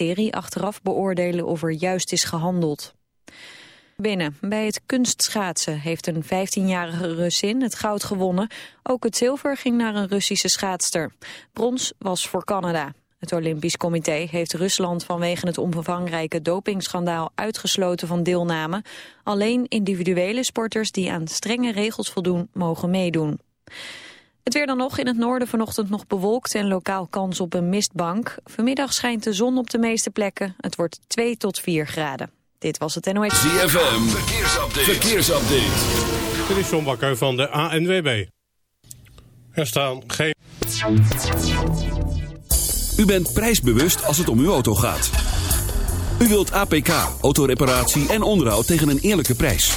Serie achteraf beoordelen of er juist is gehandeld. Binnen. Bij het kunstschaatsen heeft een 15-jarige Russin het goud gewonnen. Ook het zilver ging naar een Russische schaatster. Brons was voor Canada. Het Olympisch Comité heeft Rusland vanwege het omvangrijke dopingschandaal uitgesloten van deelname. Alleen individuele sporters die aan strenge regels voldoen mogen meedoen. Het weer dan nog in het noorden vanochtend nog bewolkt en lokaal kans op een mistbank. Vanmiddag schijnt de zon op de meeste plekken. Het wordt 2 tot 4 graden. Dit was het NOS. ZFM, verkeersupdate. verkeersupdate. Dit is John Bakker van de ANWB. Er staan geen... U bent prijsbewust als het om uw auto gaat. U wilt APK, autoreparatie en onderhoud tegen een eerlijke prijs.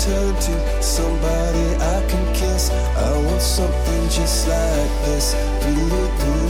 turn to, somebody I can kiss. I want something just like this. Do-do-do-do,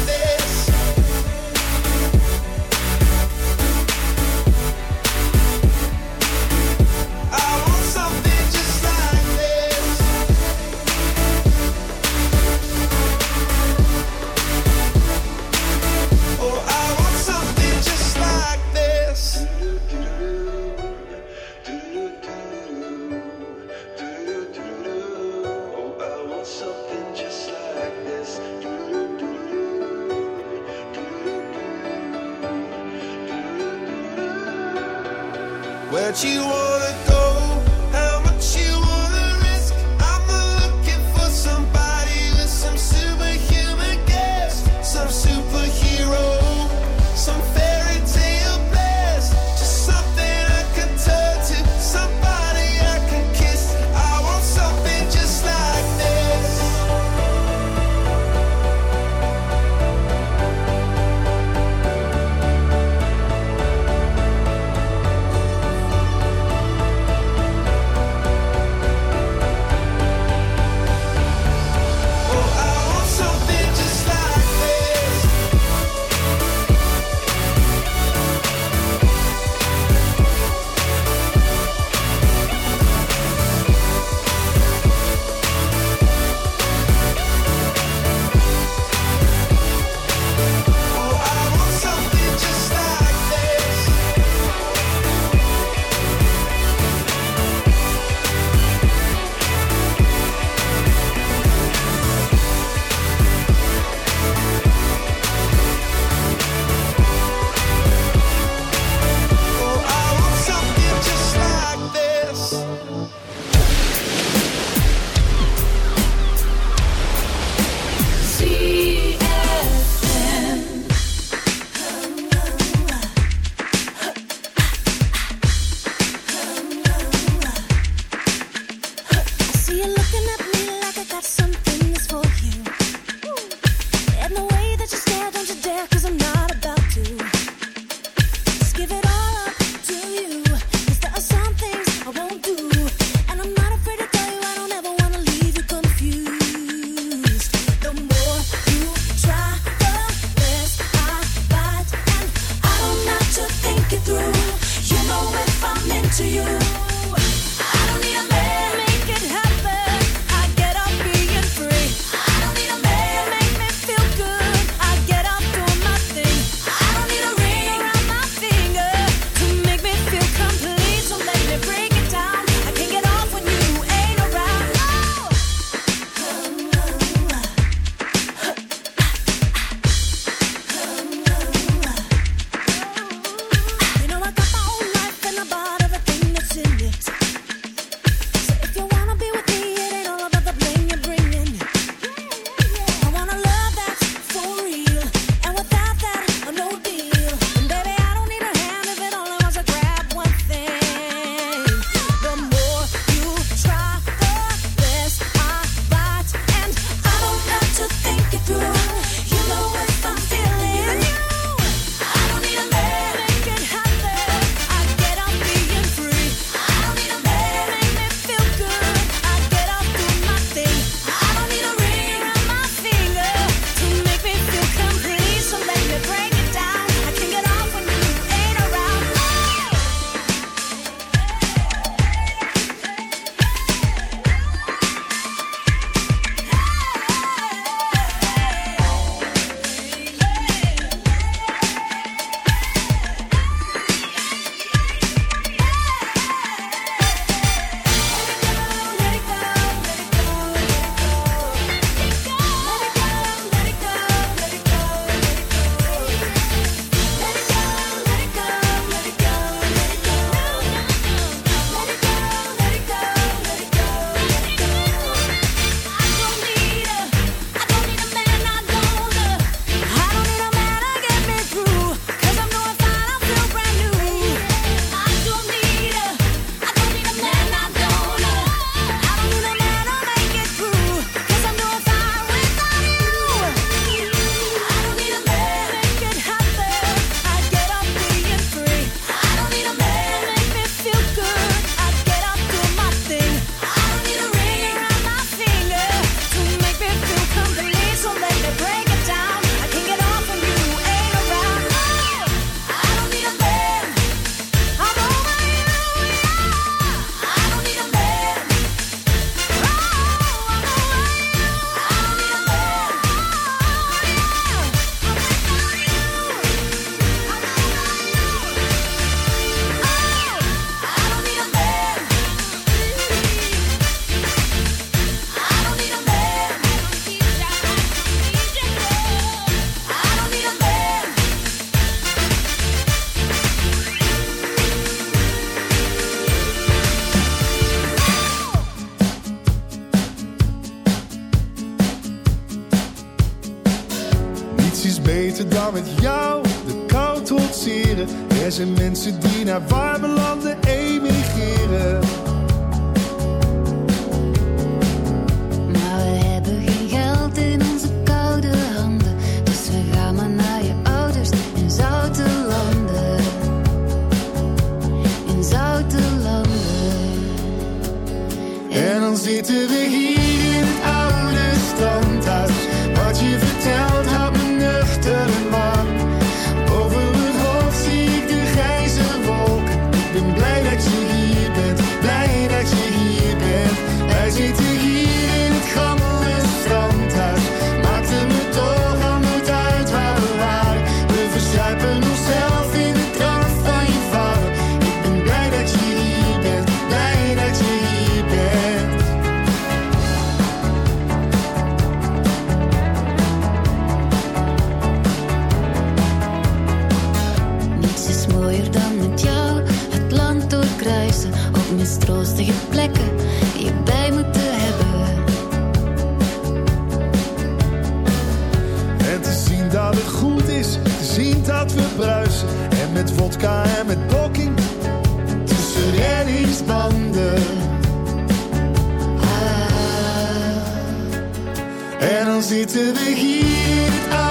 En dan zitten we hier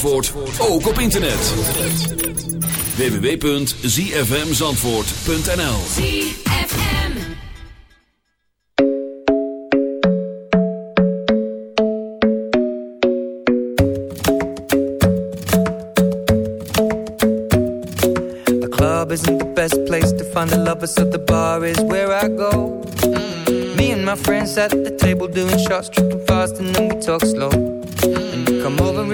Zandvoort, ook op internet. www.zfmzandvoort.nl ZFM. The club isn't the best place to find a lover, so the bar is where I go. Mm. Me and my friends at the table doing shots, tripping fast, and then we talk slow.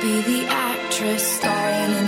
be the actress starring in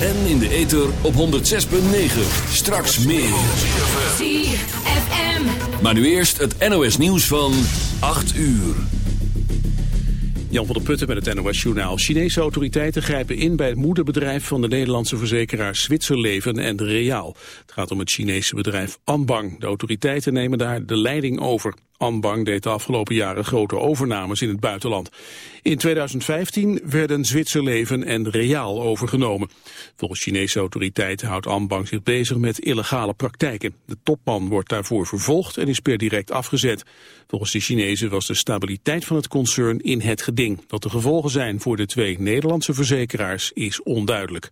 En in de ether op 106.9. Straks meer. ZFM. Maar nu eerst het NOS nieuws van 8 uur. Jan van der Putten met het NOS-journaal. Chinese autoriteiten grijpen in bij het moederbedrijf van de Nederlandse verzekeraar Zwitserleven en Reaal. Het gaat om het Chinese bedrijf Anbang. De autoriteiten nemen daar de leiding over. Anbang deed de afgelopen jaren grote overnames in het buitenland. In 2015 werden Zwitserleven en Reaal overgenomen. Volgens Chinese autoriteiten houdt Anbang zich bezig met illegale praktijken. De topman wordt daarvoor vervolgd en is per direct afgezet. Volgens de Chinezen was de stabiliteit van het concern in het geding. Wat de gevolgen zijn voor de twee Nederlandse verzekeraars is onduidelijk.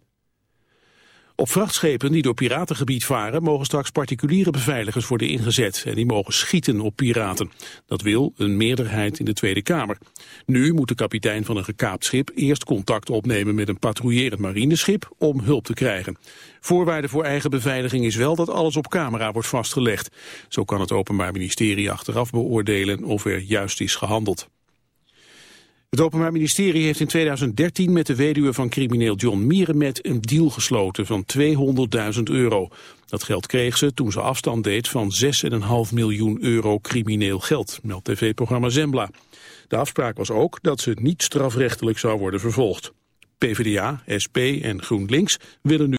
Op vrachtschepen die door piratengebied varen mogen straks particuliere beveiligers worden ingezet en die mogen schieten op piraten. Dat wil een meerderheid in de Tweede Kamer. Nu moet de kapitein van een gekaapt schip eerst contact opnemen met een patrouillerend marineschip om hulp te krijgen. Voorwaarde voor eigen beveiliging is wel dat alles op camera wordt vastgelegd. Zo kan het Openbaar Ministerie achteraf beoordelen of er juist is gehandeld. Het Openbaar Ministerie heeft in 2013 met de weduwe van crimineel John Mierenmet een deal gesloten van 200.000 euro. Dat geld kreeg ze toen ze afstand deed van 6,5 miljoen euro crimineel geld, meldt tv-programma Zembla. De afspraak was ook dat ze niet strafrechtelijk zou worden vervolgd. PvdA, SP en GroenLinks willen nu